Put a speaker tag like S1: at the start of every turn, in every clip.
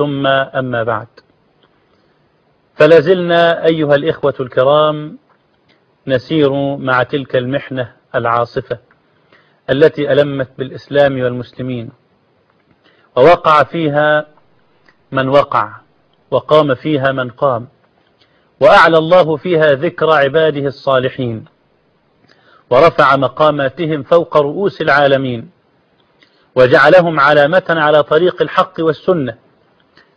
S1: ثم أما بعد. فلازلنا أيها الإخوة الكرام نسير مع تلك المحنة العاصفة التي ألمت بالإسلام والمسلمين ووقع فيها من وقع وقام فيها من قام وأعلى الله فيها ذكر عباده الصالحين ورفع مقاماتهم فوق رؤوس العالمين وجعلهم علامة على طريق الحق والسنة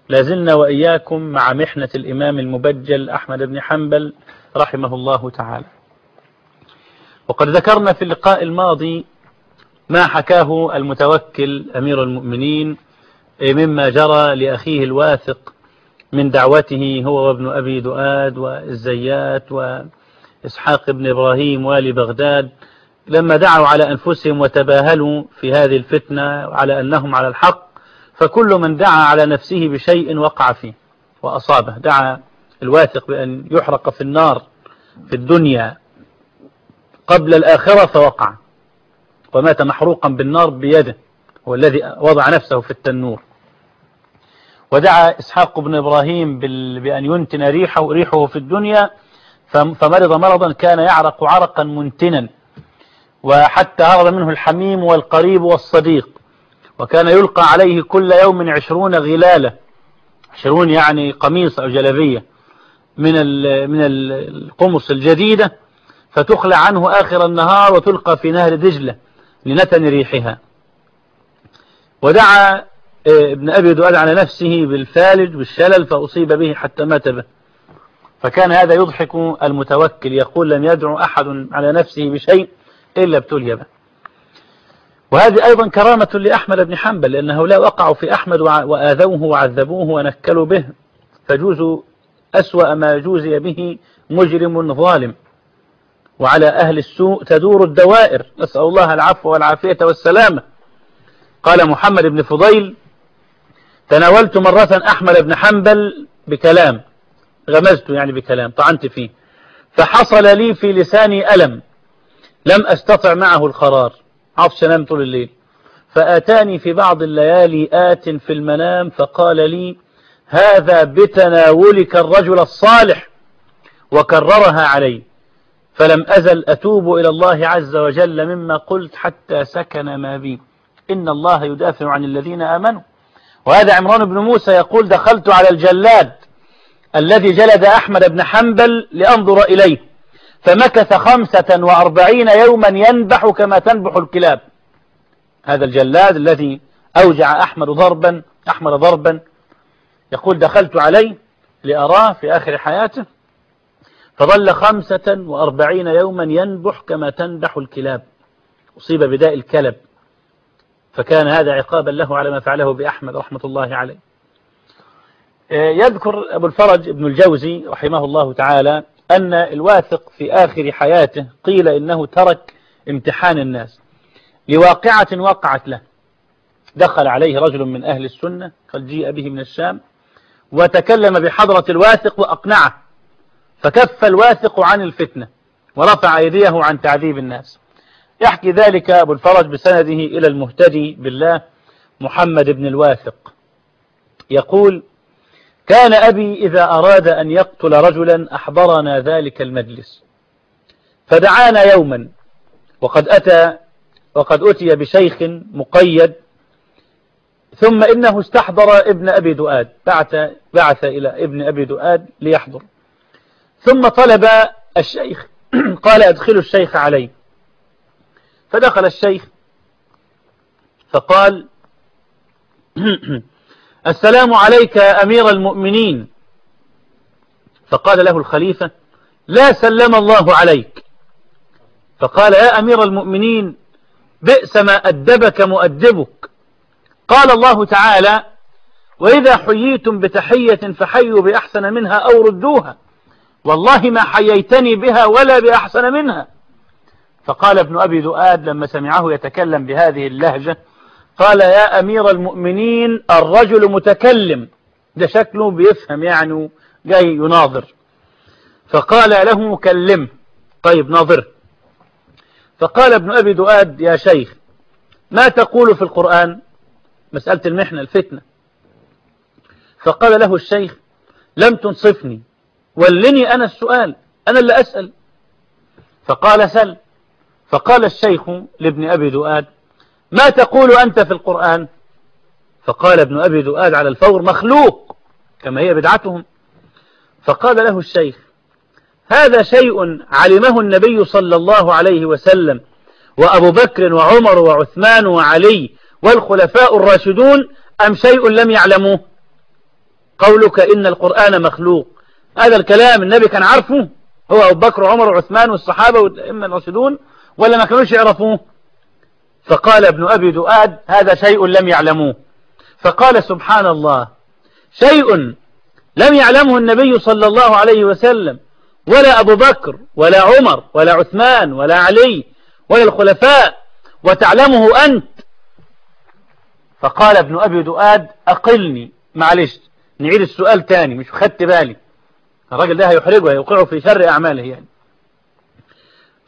S1: لازلنا وإياكم مع محنة الإمام المبجل أحمد بن حنبل رحمه الله تعالى. وقد ذكرنا في اللقاء الماضي ما حكاه المتوكل أمير المؤمنين مما جرى لأخيه الواثق من دعوته هو وابن أبي دؤاد والزيات وإسحاق بن إبراهيم والي بغداد لما دعوا على أنفسهم وتباهلوا في هذه الفتنة على أنهم على الحق فكل من دعا على نفسه بشيء وقع فيه وأصابه. دعا الواثق بأن يحرق في النار في الدنيا قبل الآخرة فوقع ومات محروقا بالنار بيده هو الذي وضع نفسه في التنور. ودعا إسحاق بن إبراهيم بأن ينتن ريحه, ريحه في الدنيا فمرض مرضا كان يعرق عرقا منتنا وحتى هرب منه الحميم والقريب والصديق. وكان يلقى عليه كل يوم عشرون غلالة عشرون يعني قميص أو جلبية من من القمص الجديدة فتخلع عنه آخر النهار وتلقى في نهر دجلة لنتن ريحها. ودعا ابن أبي دؤاد على نفسه بالفالج بالشلل فأصيب به حتى مات به. فكان هذا يضحك المتوكل يقول لم يدعو أحد على نفسه بشيء إلا ابتلي به. وهذه أيضا كرامة لأحمد بن حنبل لأن هؤلاء وقعوا في أحمد وآذوه وعذبوه ونكلوا به فجوز أسوأ ما جوزي به مجرم ظالم. وعلى أهل السوء تدور الدوائر. نسأل الله العفو والعافية والسلامة. قال محمد بن فضيل تناولت مرة أحمد بن حنبل بكلام غمزت يعني بكلام طعنت فيه فحصل لي في لساني ألم لم أستطع معه القرار. عفش نام طول الليل. فآتاني في بعض الليالي آت في المنام فقال لي هذا بتناولك الرجل الصالح وكررها علي. فلم أزل أتوب إلى الله عز وجل مما قلت حتى سكن ما بي. إن الله يدافع عن الذين آمنوا. وهذا عمران بن موسى يقول دخلت على الجلاد الذي جلد أحمد بن حنبل لأنظر إليه. فمكث خمسة وأربعين يوما ينبح كما تنبح الكلاب. هذا الجلاد الذي أوجع أحمد ضربا أحمد ضربا. يقول دخلت عليه لأراه في آخر حياته فظل خمسة وأربعين يوما ينبح كما تنبح الكلاب. أصيب بداء الكلب فكان هذا عقابا له على ما فعله بأحمد رحمة الله عليه. يذكر أبو الفرج ابن الجوزي رحمه الله تعالى أن الواثق في آخر حياته قيل إنه ترك امتحان الناس لواقعة وقعت له. دخل عليه رجل من أهل السنة قد جيء به من الشام وتكلم بحضرة الواثق وأقنعه فكف الواثق عن الفتنة ورفع أيديه عن تعذيب الناس. يحكي ذلك أبو الفرج بسنده إلى المهتدي بالله محمد بن الواثق. يقول كان أبي إذا أراد أن يقتل رجلا أحضرنا ذلك المجلس. فدعانا يوما وقد أتى وقد أتي بشيخ مقيد ثم إنه استحضر ابن أبي دؤاد بعث, بعث إلى ابن أبي دؤاد ليحضر. ثم طلب الشيخ قال أدخلوا الشيخ علي. فدخل الشيخ فقال السلام عليك أمير المؤمنين. فقال له الخليفة لا سلم الله عليك. فقال يا أمير المؤمنين بئس ما أدبك مؤدبك. قال الله تعالى وإذا حييتم بتحية فحيوا بأحسن منها أو ردوها. والله ما حييتني بها ولا بأحسن منها. فقال ابن أبي ذؤاد لما سمعه يتكلم بهذه اللهجة قال يا أمير المؤمنين الرجل متكلم. ده شكله بيفهم يعني جاي يناظر. فقال له كلم. طيب ناظر. فقال ابن أبي دؤاد يا شيخ ما تقول في القرآن؟ مسألة المحنة الفتنة. فقال له الشيخ لم تنصفني. ولني أنا السؤال أنا اللي أسأل. فقال سل. فقال الشيخ لابن أبي دؤاد ما تقول أنت في القرآن؟ فقال ابن أبي دؤاد على الفور مخلوق كما هي بدعتهم. فقال له الشيخ هذا شيء علمه النبي صلى الله عليه وسلم وأبو بكر وعمر وعثمان وعلي والخلفاء الراشدون أم شيء لم يعلموه؟ قولك إن القرآن مخلوق. هذا الكلام النبي كان عارفه هو أبو بكر وعمر وعثمان والصحابة والأئمة الراشدون ولا ما كانوش يعرفوه؟ فقال ابن أبي دؤاد هذا شيء لم يعلموه. فقال سبحان الله شيء لم يعلمه النبي صلى الله عليه وسلم ولا أبو بكر ولا عمر ولا عثمان ولا علي ولا الخلفاء وتعلمه أنت. فقال ابن أبي دؤاد أقلني معلش نعيد السؤال تاني مش خدت بالي. الراجل ده هيحرجه هيوقعه في شر أعماله يعني.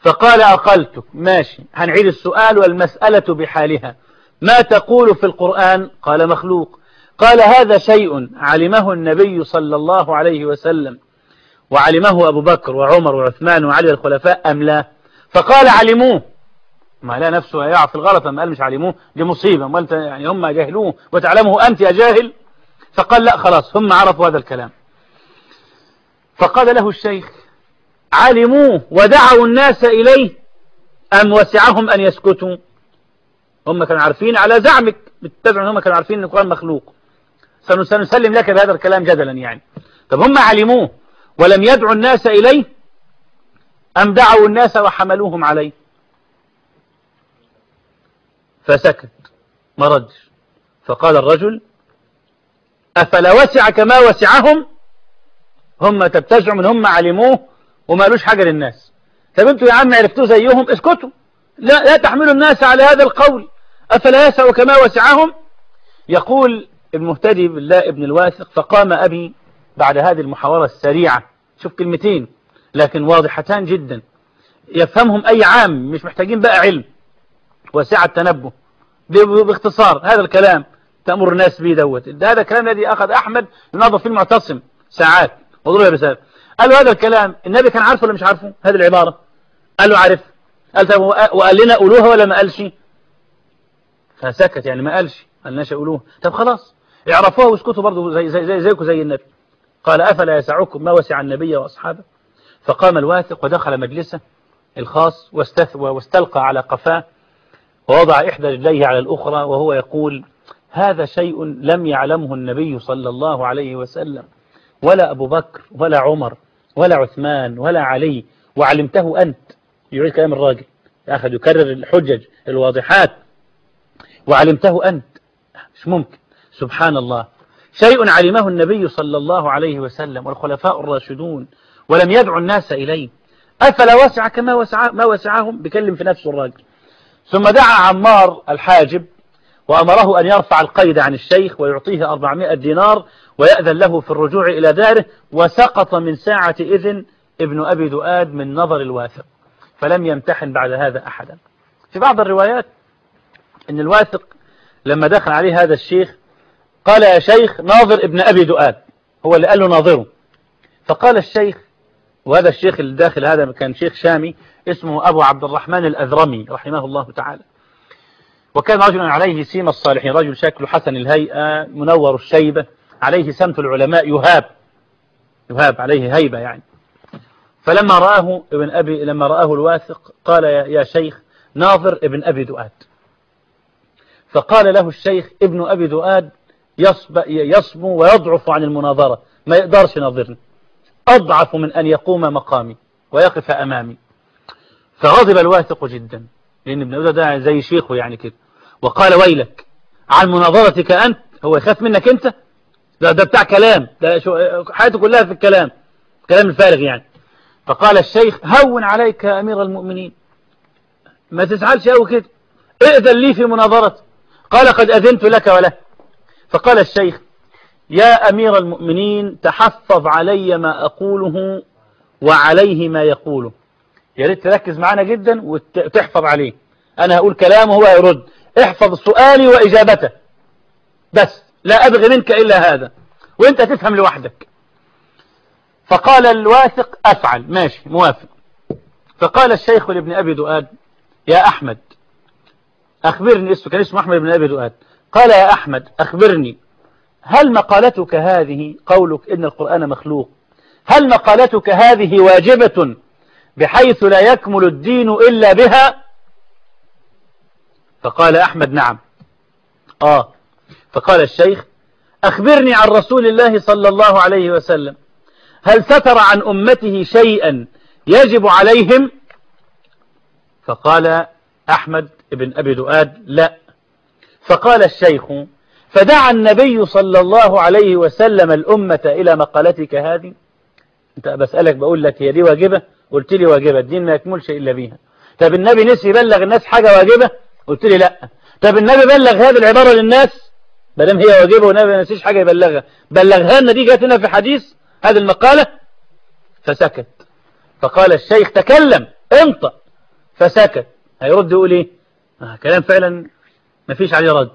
S1: فقال أقلتك. ماشي. هنعيد السؤال والمسألة بحالها. ما تقول في القرآن؟ قال مخلوق. قال هذا شيء علمه النبي صلى الله عليه وسلم. وعلمه أبو بكر وعمر وعثمان وعلي الخلفاء أم لا؟ فقال علموه. ما لا نفسه في الغلط ما قال مش علموه دي مصيبة. ما يعني هم جاهلوه. وتعلمه أنت يا جاهل؟ فقال لا خلاص. هم عرفوا هذا الكلام. فقال له الشيخ علموه ودعوا الناس إليه أم وسعهم أن يسكتوا؟ هم كانوا عارفين على زعمك بتتبعوا هم كانوا عارفين أن القرآن مخلوق. سنسلم لك بهذا الكلام جدلا يعني. طب هم علموه ولم يدعوا الناس إليه أم دعوا الناس وحملوهم عليه؟ فسكت ما ردش. فقال الرجل أفلا وسع كما وسعهم؟ هم تبتزعوا من هم علموه وما قالوش حاجة للناس. طب أنتوا يا عم عرفتوا زيهم؟ اسكتوا. لا, لا تحملوا الناس على هذا القول. أفلا يسع كما وسعهم؟ يقول المهتدي بالله ابن الواثق فقام أبي بعد هذه المحاورة السريعة. شوف كلمتين لكن واضحتان جدا. يفهمهم أي عام مش محتاجين بقى علم. وسعة تنبه باختصار هذا الكلام تأمر الناس به دوت. هذا الكلام الذي أخذ أحمد ينظف في المعتصم. ساعات. وضرب بسبب قال له هذا الكلام النبي كان عارفه ولا مش عارفه؟ هذه العبارة. قال له عارف. قال طب وقال لنا قولوها ولا ما قالش؟ فسكت يعني ما قالش. قالناش قولوها طب خلاص. اعرفوها واسكتوا برضه زي زي زي زيكم زي النبي. قال أفلا يسعكم ما وسع النبي وأصحابه؟ فقام الواثق ودخل مجلسه الخاص واستلقى على قفاه ووضع إحدى رجليه على الأخرى وهو يقول هذا شيء لم يعلمه النبي صلى الله عليه وسلم ولا أبو بكر ولا عمر ولا عثمان ولا علي وعلمته أنت. يعيد كلام الراجل. أخذ يكرر الحجج الواضحات. وعلمته أنت. مش ممكن؟ سبحان الله شيء علمه النبي صلى الله عليه وسلم والخلفاء الراشدون ولم يدعو الناس إليه. أفلا وسع كما وسع ما وسعهم بكلم في نفسه الراجل. ثم دعا عمار الحاجب. وأمره أن يرفع القيد عن الشيخ ويعطيه 400 دينار ويأذن له في الرجوع إلى داره وسقط من ساعة إذن ابن أبي دؤاد من نظر الواثق فلم يمتحن بعد هذا أحدا. في بعض الروايات أن الواثق لما دخل عليه هذا الشيخ قال يا شيخ ناظر ابن أبي دؤاد هو اللي قال له ناظره. فقال الشيخ وهذا الشيخ اللي داخل هذا كان شيخ شامي اسمه أبو عبد الرحمن الأذرمي رحمه الله تعالى. وكان رجلا عليه سيم الصالحين رجل شكله حسن الهيئة منور الشيبة عليه سمت العلماء يهاب يهاب عليه هيبة يعني. فلما رآه ابن أبي لما رآه الواثق قال يا شيخ ناظر ابن أبي دؤاد. فقال له الشيخ ابن أبي دؤاد يصبو ويضعف عن المناظرة. ما يقدرش يناظرني. أضعف من أن يقوم مقامي ويقف أمامي. فغضب الواثق جدا. لأن ابن أبي ده زي شيخه يعني كده. وقال ويلك عن مناظرتك أنت هو يخاف منك أنت؟ ده, ده بتاع كلام ده حياته كلها في الكلام كلام الفارغ يعني. فقال الشيخ هون عليك يا أمير المؤمنين. ما تزعلش قوي كده. ائذن لي في مناظرتي قال قد أذنت لك وله. فقال الشيخ يا أمير المؤمنين تحفظ علي ما أقوله وعليه ما يقوله. يا ريت تركز معنا جدا وتحفظ عليه. أنا هقول كلامه هو يرد. احفظ سؤالي وإجابته. بس لا أبغي منك إلا هذا. وأنت تفهم لوحدك. فقال الواثق أفعل. ماشي موافق. فقال الشيخ لابن أبي دؤاد يا أحمد أخبرني اسمه كان اسمه أحمد بن أبي دؤاد. قال يا أحمد أخبرني هل مقالتك هذه قولك إن القرآن مخلوق هل مقالتك هذه واجبة بحيث لا يكمل الدين إلا بها؟ فقال أحمد نعم. آه. فقال الشيخ أخبرني عن رسول الله صلى الله عليه وسلم. هل ستر عن أمته شيئا يجب عليهم؟ فقال أحمد بن أبي دؤاد لا. فقال الشيخ فدعا النبي صلى الله عليه وسلم الأمة إلى مقالتك هذه؟ أنت بسألك بقول لك هي دي واجبة؟ قلت لي واجبة الدين ما يكملش إلا بيها. طب النبي نسي يبلغ الناس حاجة واجبة؟ قلت لي لا. طب النبي بلغ هذه العبارة للناس؟ ما دام هي واجبة والنبي ما نسيش حاجة يبلغها. بلغها لنا دي جات لنا في حديث هذه المقالة فسكت. فقال الشيخ تكلم انطق فسكت. هيرد يقول إيه؟ آه كلام فعلا ما فيش عليه رد.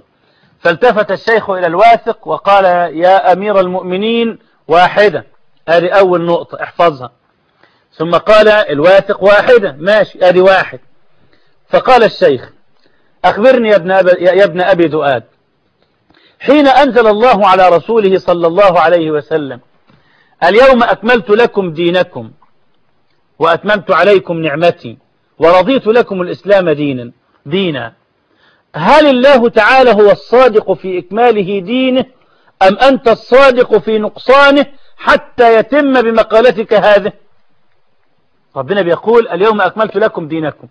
S1: فالتفت الشيخ إلى الواثق وقال يا أمير المؤمنين واحدة. هذه أول نقطة احفظها. ثم قال الواثق واحدة. ماشي هذه واحد. فقال الشيخ أخبرني يا ابن, يا ابن أبي دؤاد حين أنزل الله على رسوله صلى الله عليه وسلم اليوم أكملت لكم دينكم وأتممت عليكم نعمتي ورضيت لكم الإسلام دينا دينا. هل الله تعالى هو الصادق في إكماله دينه أم أنت الصادق في نقصانه حتى يتم بمقالتك هذه؟ ربنا بيقول اليوم أكملت لكم دينكم.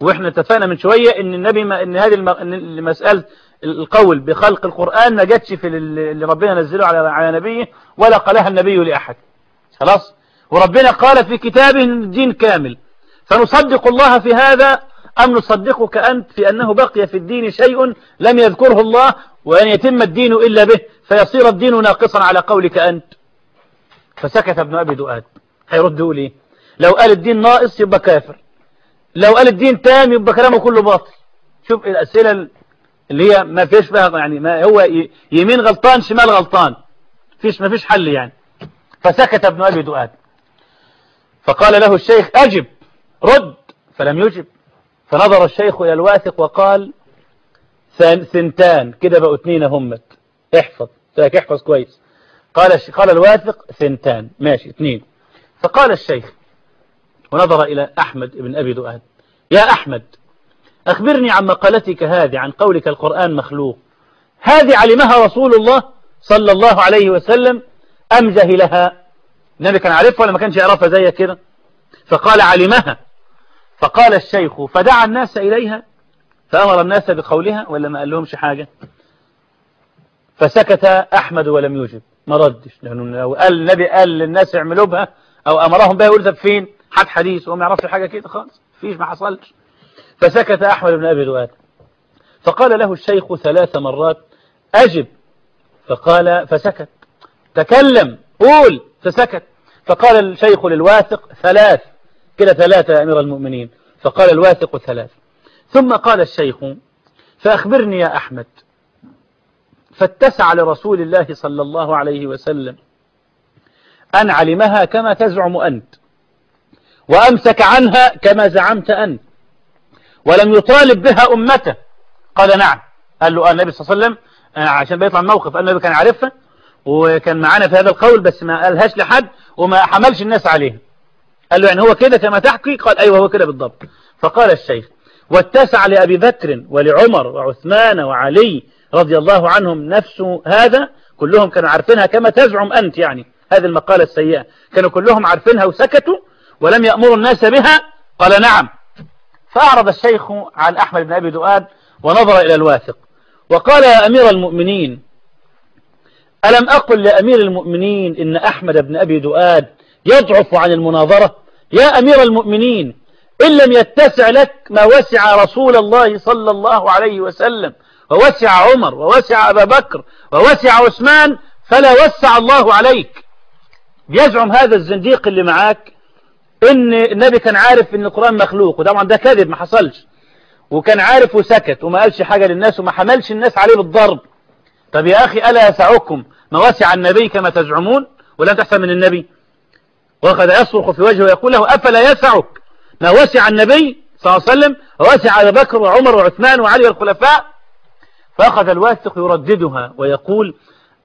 S1: وإحنا اتفقنا من شوية إن النبي ما إن هذه المسألة القول بخلق القرآن ما جاتش في اللي ربنا نزله على على نبيه ولا قالها النبي لأحد. خلاص؟ وربنا قال في كتابه الدين كامل. فنصدق الله في هذا أم نصدقك أنت في أنه بقي في الدين شيء لم يذكره الله وأن يتم الدين إلا به فيصير الدين ناقصا على قولك أنت. فسكت ابن أبي دؤاد. هيرد يقول إيه لو قال الدين ناقص يبقى كافر. لو قال الدين تام يبقى كلامه كله باطل. شوف الأسئلة اللي هي ما فيش فيها يعني ما هو يمين غلطان شمال غلطان. فيش ما فيش حل يعني. فسكت ابن أبي دؤاد. فقال له الشيخ أجب رد. فلم يجب. فنظر الشيخ إلى الواثق وقال ثنتان. كده بقوا اثنين همت احفظ. احفظ كويس. قال قال الواثق ثنتان. ماشي اثنين. فقال الشيخ ونظر إلى أحمد بن أبي دؤاد يا أحمد أخبرني عن مقالتك هذه عن قولك القرآن مخلوق. هذه علمها رسول الله صلى الله عليه وسلم أم جهلها النبي كان عارفها ولا ما كانش يعرفها زي كده؟ فقال علمها. فقال الشيخ فدعا الناس إليها؟ فأمر الناس بقولها ولا ما قال لهمش حاجة؟ فسكت أحمد ولم يجب. ما ردش. لأنه قال النبي قال للناس يعملوا بها أو أمرهم بها يقول فين؟ حد حديث وما يعرفش حاجة كده خالص فيش ما حصلش. فسكت أحمد بن أبي دواد فقال له الشيخ ثلاث مرات أجب. فقال فسكت. تكلم قول فسكت. فقال الشيخ للواثق ثلاث. كده ثلاثة يا أمير المؤمنين. فقال الواثق ثلاث. ثم قال الشيخ فأخبرني يا أحمد. فاتسع لرسول الله صلى الله عليه وسلم. أن علمها كما تزعم أنت. وأمسك عنها كما زعمت أنت. ولم يطالب بها أمته. قال نعم. قال له النبي صلى الله عليه وسلم عشان بيطلع قال النبي كان عارفها وكان معانا في هذا القول بس ما قالهاش لحد وما حملش الناس عليه قال له يعني هو كده كما تحكي؟ قال أيوه هو كده بالضبط. فقال الشيخ واتسع لأبي بكر ولعمر وعثمان وعلي رضي الله عنهم نفس هذا. كلهم كانوا عارفينها كما تزعم أنت يعني. هذه المقالة السيئة. كانوا كلهم عارفينها وسكتوا ولم يأمروا الناس بها؟ قال نعم. فأعرض الشيخ عن أحمد بن أبي دؤاد ونظر إلى الواثق. وقال يا أمير المؤمنين ألم أقل لأمير المؤمنين إن أحمد بن أبي دؤاد يضعف عن المناظرة؟ يا أمير المؤمنين إن لم يتسع لك ما وسع رسول الله صلى الله عليه وسلم ووسع عمر ووسع أبا بكر ووسع عثمان فلا وسع الله عليك. يزعم هذا الزنديق اللي معاك إن النبي كان عارف إن القرآن مخلوق وطبعا ده كذب ما حصلش. وكان عارف وسكت وما قالش حاجة للناس وما حملش الناس عليه بالضرب. طب يا أخي ألا يسعكم ما وسع النبي كما تزعمون؟ ولا تحسن من النبي؟ وأخذ يصرخ في وجهه ويقول له أفلا يسعك؟ ما وسع النبي صلى الله عليه وسلم ووسع أبا بكر وعمر وعثمان وعلي والخلفاء. فأخذ الواثق يرددها ويقول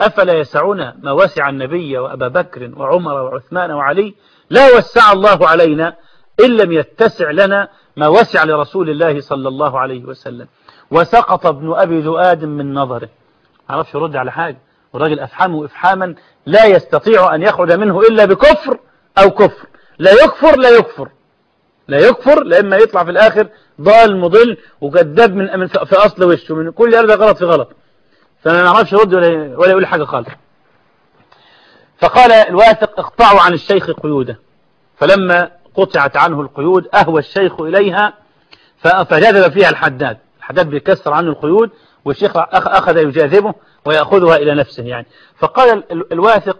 S1: أفلا يسعنا ما وسع النبي وأبا بكر وعمر وعثمان وعلي لا وسع الله علينا إن لم يتسع لنا ما وسع لرسول الله صلى الله عليه وسلم. وسقط ابن أبي ذؤاد من نظره. عرفش يرد على حاجة؟ والراجل أفحمه إفحاما لا يستطيع أن يخرج منه إلا بكفر أو كفر. لا يكفر لا يكفر. لا يكفر لإما يطلع في الآخر ضال مضل وكذاب من في أصل وشه. من كل هذا غلط في غلط. فما نعرفش يرد ولا يقول حاجة خالص. فقال الواثق اقطعوا عن الشيخ قيوده. فلما قطعت عنه القيود أهوى الشيخ إليها فجذب فيها الحداد. الحداد بيكسر عنه القيود والشيخ أخذ يجاذبه ويأخذها إلى نفسه يعني. فقال الواثق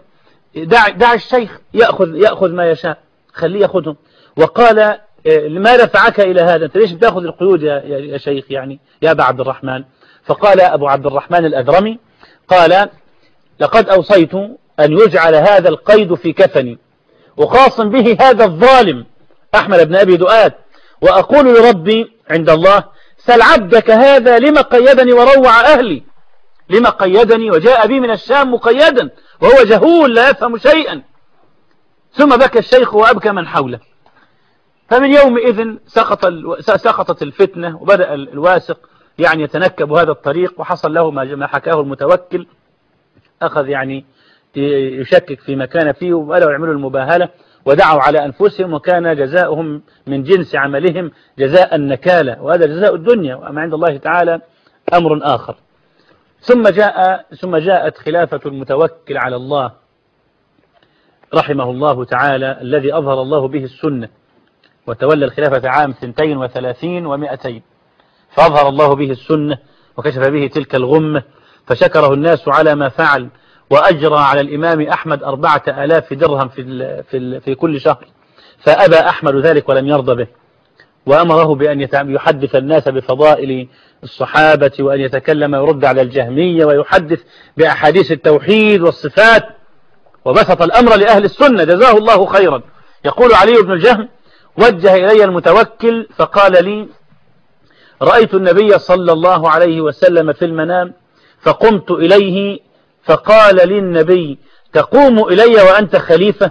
S1: دع, دع الشيخ يأخذ, يأخذ ما يشاء خليه يأخذهم. وقال لما دفعك إلى هذا؟ أنت ليش بتأخذ القيود يا, يا شيخ يعني؟ يا أبا عبد الرحمن. فقال أبو عبد الرحمن الأدرمي قال لقد أوصيت أن يجعل هذا القيد في كفني. وخاص به هذا الظالم أحمد بن أبي دؤاد. وأقول لربي عند الله سل عبدك هذا لما قيدني وروع أهلي. لما قيدني وجاء بي من الشام مقيدا وهو جهول لا يفهم شيئا. ثم بكى الشيخ وأبكى من حوله. فمن يومئذ سقط سقطت الفتنة وبدأ الواثق يعني يتنكب هذا الطريق وحصل له ما حكاه المتوكل. أخذ يعني يشكك فيما كان فيه وبدأوا يعملوا المباهلة ودعوا على أنفسهم وكان جزاؤهم من جنس عملهم جزاء النكالة. وهذا جزاء الدنيا وأما عند الله تعالى أمر آخر. ثم جاء ثم جاءت خلافة المتوكل على الله رحمه الله تعالى الذي أظهر الله به السنة. وتولى الخلافة عام 32 و200 فأظهر الله به السنة وكشف به تلك الغمة فشكره الناس على ما فعل. وأجرى على الإمام أحمد أربعة آلاف درهم في, في, في كل شهر فأبى أحمد ذلك ولم يرضى به وأمره بأن يحدث الناس بفضائل الصحابة وأن يتكلم ويرد على الجهمية ويحدث بأحاديث التوحيد والصفات وبسط الأمر لأهل السنة جزاه الله خيرا. يقول علي بن الجهم وجه إلي المتوكل فقال لي رأيت النبي صلى الله عليه وسلم في المنام فقمت إليه فقال لي النبي تقوم إلي وأنت خليفة؟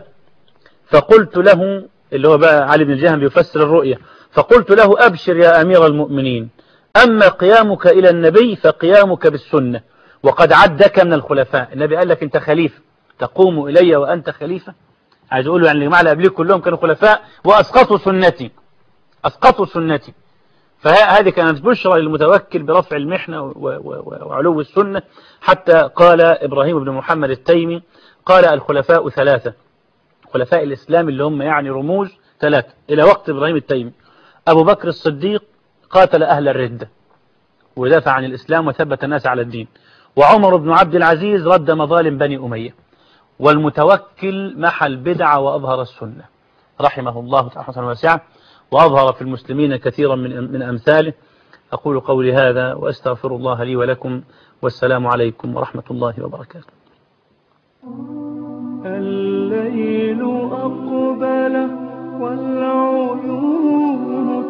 S1: فقلت له اللي هو بقى علي بن الجهم يفسر الرؤية فقلت له أبشر يا أمير المؤمنين أما قيامك إلى النبي فقيامك بالسنة وقد عدك من الخلفاء. النبي قال لك أنت خليفة تقوم إلي وأنت خليفة. عايز أقول له يعني الجماعة اللي قبليك كلهم كانوا خلفاء وأسقطوا سنتي أسقطوا سنتي. فهذه كانت بشرى للمتوكل برفع المحنة وعلو السنة. حتى قال إبراهيم بن محمد التيمي قال الخلفاء ثلاثة. خلفاء الإسلام اللي هم يعني رموز ثلاثة. إلى وقت إبراهيم التيمي. أبو بكر الصديق قاتل أهل الردة ودافع عن الإسلام وثبت الناس على الدين. وعمر بن عبد العزيز رد مظالم بني أمية. والمتوكل محى البدع وأظهر السنة. رحمه الله تعالى وسعه وأظهر في المسلمين كثيرا من أمثاله. أقول قولي هذا وأستغفر الله لي ولكم والسلام عليكم ورحمة الله وبركاته.
S2: الليل أقبل والعيون